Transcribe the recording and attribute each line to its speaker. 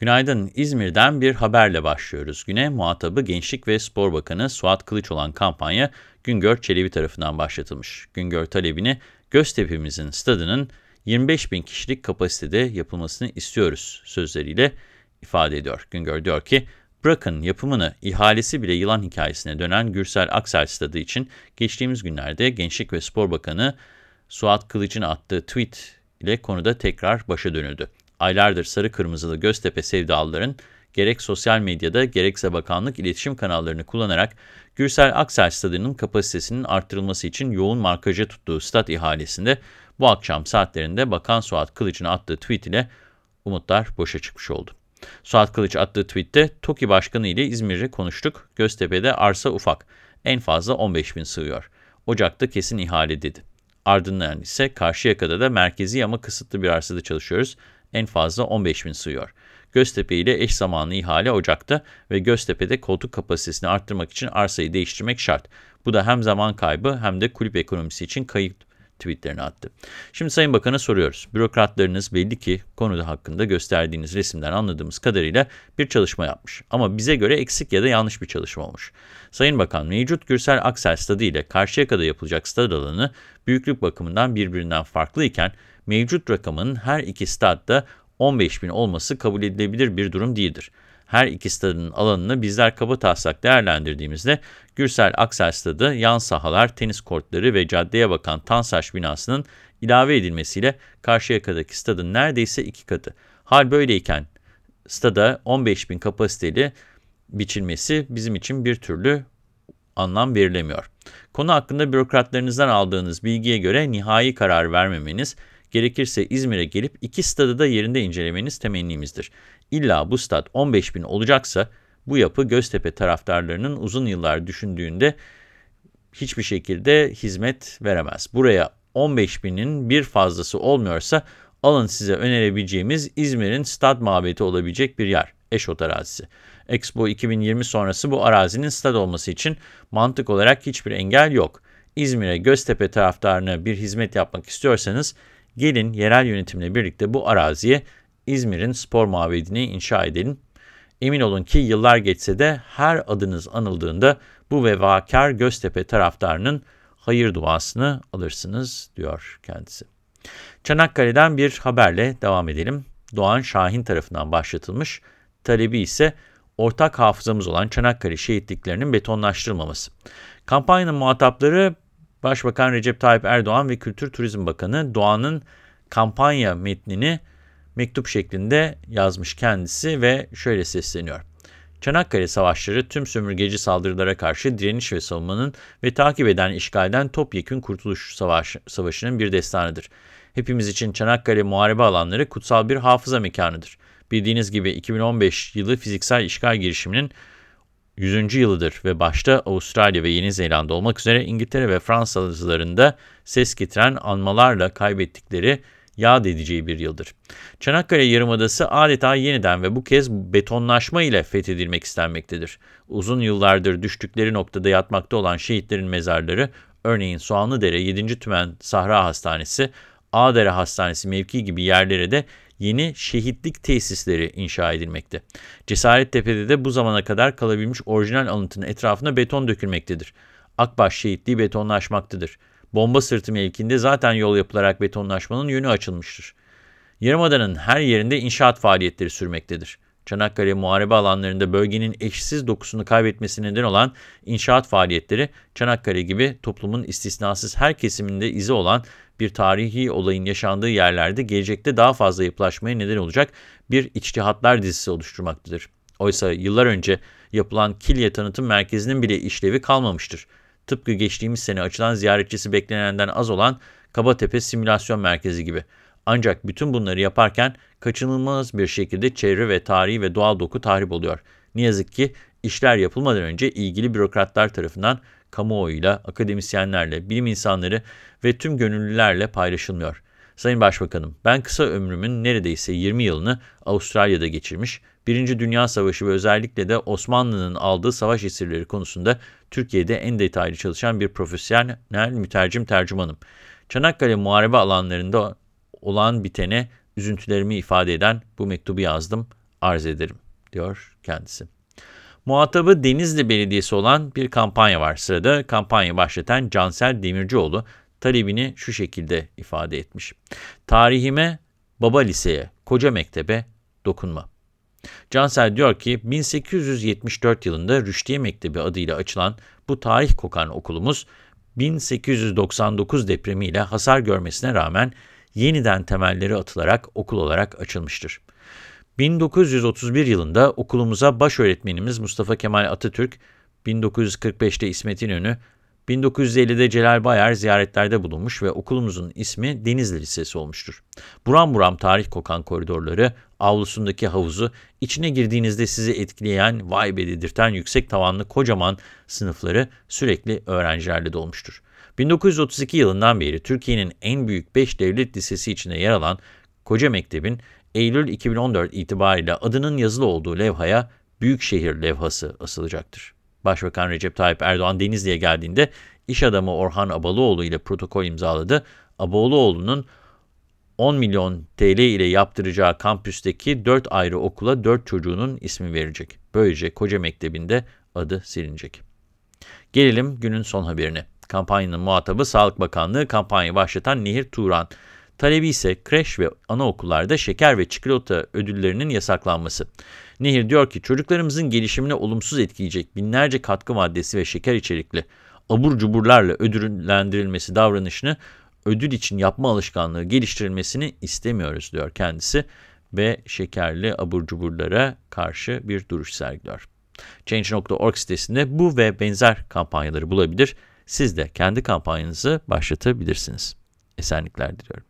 Speaker 1: Günaydın. İzmir'den bir haberle başlıyoruz. Güne muhatabı Gençlik ve Spor Bakanı Suat Kılıç olan kampanya Güngör Çelebi tarafından başlatılmış. Güngör talebini Göztepe'mizin stadının 25 bin kişilik kapasitede yapılmasını istiyoruz sözleriyle ifade ediyor. Güngör diyor ki, bırakın yapımını ihalesi bile yılan hikayesine dönen Gürsel Aksel Stadı için geçtiğimiz günlerde Gençlik ve Spor Bakanı Suat Kılıç'ın attığı tweet ile konuda tekrar başa dönüldü. Aylardır sarı kırmızılı Göztepe sevdalıların gerek sosyal medyada gerekse bakanlık iletişim kanallarını kullanarak Gürsel Aksel Stadı'nın kapasitesinin arttırılması için yoğun markaja tuttuğu stat ihalesinde bu akşam saatlerinde Bakan Suat Kılıç'ın attığı tweet ile umutlar boşa çıkmış oldu. Suat Kılıç attığı tweette TOKİ Başkanı ile İzmir'i konuştuk. Göztepe'de arsa ufak. En fazla 15 bin sığıyor. Ocak'ta kesin ihale dedi. Ardından ise Karşıyaka'da da merkezi ama kısıtlı bir arsada çalışıyoruz. En fazla 15 bin sığıyor. Göztepe ile eş zamanlı ihale Ocak'ta ve Göztepe'de koltuk kapasitesini arttırmak için arsayı değiştirmek şart. Bu da hem zaman kaybı hem de kulüp ekonomisi için kayıp tweetlerini attı. Şimdi Sayın Bakan'a soruyoruz. Bürokratlarınız belli ki konuda hakkında gösterdiğiniz resimden anladığımız kadarıyla bir çalışma yapmış. Ama bize göre eksik ya da yanlış bir çalışma olmuş. Sayın Bakan, mevcut Gürsel Aksel Stadı ile Karşıyaka'da yapılacak stad alanı büyüklük bakımından birbirinden farklı iken mevcut rakamın her iki stadda 15 bin olması kabul edilebilir bir durum değildir. Her iki stadın alanını bizler kaba taslak değerlendirdiğimizde Gürsel Aksel Stadı, yan sahalar, tenis kortları ve caddeye bakan Tansaç binasının ilave edilmesiyle Karşıyaka'daki stadın neredeyse iki katı. Hal böyleyken stada 15 bin kapasiteli biçilmesi bizim için bir türlü anlam verilemiyor. Konu hakkında bürokratlarınızdan aldığınız bilgiye göre nihai karar vermemeniz, gerekirse İzmir'e gelip iki stadı da yerinde incelemeniz temennimizdir. İlla bu stat 15 bin olacaksa bu yapı Göztepe taraftarlarının uzun yıllar düşündüğünde hiçbir şekilde hizmet veremez. Buraya 15 binin bir fazlası olmuyorsa alın size önerebileceğimiz İzmir'in stad mabeti olabilecek bir yer. Eşot arazisi. Expo 2020 sonrası bu arazinin stad olması için mantık olarak hiçbir engel yok. İzmir'e Göztepe taraftarına bir hizmet yapmak istiyorsanız gelin yerel yönetimle birlikte bu araziye İzmir'in spor mabedini inşa edelim. Emin olun ki yıllar geçse de her adınız anıldığında bu vevakar Göztepe taraftarının hayır duasını alırsınız diyor kendisi. Çanakkale'den bir haberle devam edelim. Doğan Şahin tarafından başlatılmış, talebi ise ortak hafızamız olan Çanakkale şehitliklerinin betonlaştırılmaması. Kampanyanın muhatapları Başbakan Recep Tayyip Erdoğan ve Kültür Turizm Bakanı Doğan'ın kampanya metnini mektup şeklinde yazmış kendisi ve şöyle sesleniyor. Çanakkale Savaşları tüm sömürgeci saldırılara karşı direniş ve savunmanın ve takip eden işgalden topyekün kurtuluş savaş, savaşının bir destanıdır. Hepimiz için Çanakkale muharebe alanları kutsal bir hafıza mekanıdır. Bildiğiniz gibi 2015 yılı fiziksel işgal girişiminin 100. yılıdır ve başta Avustralya ve Yeni Zelanda olmak üzere İngiltere ve Fransızların da ses getiren anmalarla kaybettikleri yad edeceği bir yıldır. Çanakkale Yarımadası adeta yeniden ve bu kez betonlaşma ile fethedilmek istenmektedir. Uzun yıllardır düştükleri noktada yatmakta olan şehitlerin mezarları, örneğin Soğanlıdere 7. Tümen Sahra Hastanesi, Ağdere Hastanesi mevki gibi yerlere de yeni şehitlik tesisleri inşa edilmekte. Cesarettepe'de de bu zamana kadar kalabilmiş orijinal alıntının etrafına beton dökülmektedir. Akbaş şehitliği betonlaşmaktadır. Bomba sırtı mevkinde zaten yol yapılarak betonlaşmanın yönü açılmıştır. Yarımada'nın her yerinde inşaat faaliyetleri sürmektedir. Çanakkale muharebe alanlarında bölgenin eşsiz dokusunu kaybetmesi neden olan inşaat faaliyetleri, Çanakkale gibi toplumun istisnasız her kesiminde izi olan bir tarihi olayın yaşandığı yerlerde gelecekte daha fazla yapılaşmaya neden olacak bir içtihatlar dizisi oluşturmaktadır. Oysa yıllar önce yapılan Kilye Tanıtım Merkezi'nin bile işlevi kalmamıştır. Tıpkı geçtiğimiz sene açılan ziyaretçisi beklenenden az olan Kabatepe Simülasyon Merkezi gibi. Ancak bütün bunları yaparken kaçınılmaz bir şekilde çevre ve tarihi ve doğal doku tahrip oluyor. Ne yazık ki işler yapılmadan önce ilgili bürokratlar tarafından kamuoyuyla, akademisyenlerle, bilim insanları ve tüm gönüllülerle paylaşılmıyor. Sayın Başbakanım, ben kısa ömrümün neredeyse 20 yılını Avustralya'da geçirmiş, Birinci Dünya Savaşı ve özellikle de Osmanlı'nın aldığı savaş esirleri konusunda Türkiye'de en detaylı çalışan bir profesyonel mütercim tercümanım. Çanakkale muharebe alanlarında olan bitene üzüntülerimi ifade eden bu mektubu yazdım. arz ederim, diyor kendisi. Muhatabı Denizli Belediyesi olan bir kampanya var sırada. Kampanya başlatan Cansel Demircioğlu talebini şu şekilde ifade etmiş. Tarihime, baba liseye, koca mektebe dokunma. Cansel diyor ki 1874 yılında Rüştiye Mektebi adıyla açılan bu tarih kokan okulumuz 1899 depremiyle hasar görmesine rağmen yeniden temelleri atılarak okul olarak açılmıştır. 1931 yılında okulumuza baş öğretmenimiz Mustafa Kemal Atatürk, 1945'te İsmet İnönü, 1950'de Celal Bayar ziyaretlerde bulunmuş ve okulumuzun ismi Denizli Lisesi olmuştur. Buram buram tarih kokan koridorları, avlusundaki havuzu, içine girdiğinizde sizi etkileyen, vay be dedirten yüksek tavanlı kocaman sınıfları sürekli öğrencilerle dolmuştur. 1932 yılından beri Türkiye'nin en büyük 5 devlet lisesi içinde yer alan Koca Mektebin Eylül 2014 itibariyle adının yazılı olduğu levhaya Büyükşehir levhası asılacaktır. Başbakan Recep Tayyip Erdoğan Denizli'ye geldiğinde iş adamı Orhan Abalıoğlu ile protokol imzaladı. Abalıoğlu'nun 10 milyon TL ile yaptıracağı kampüsteki 4 ayrı okula 4 çocuğunun ismi verecek. Böylece koca mektebinde adı silinecek. Gelelim günün son haberine. Kampanyanın muhatabı Sağlık Bakanlığı kampanyayı başlatan Nehir Turan. Talebi ise kreş ve anaokullarda şeker ve çikolata ödüllerinin yasaklanması. Nehir diyor ki çocuklarımızın gelişimine olumsuz etkileyecek binlerce katkı maddesi ve şeker içerikli abur cuburlarla ödüllendirilmesi davranışını ödül için yapma alışkanlığı geliştirilmesini istemiyoruz diyor kendisi ve şekerli abur cuburlara karşı bir duruş sergiliyor. Change.org sitesinde bu ve benzer kampanyaları bulabilir. Siz de kendi kampanyanızı başlatabilirsiniz. Esenlikler diliyorum.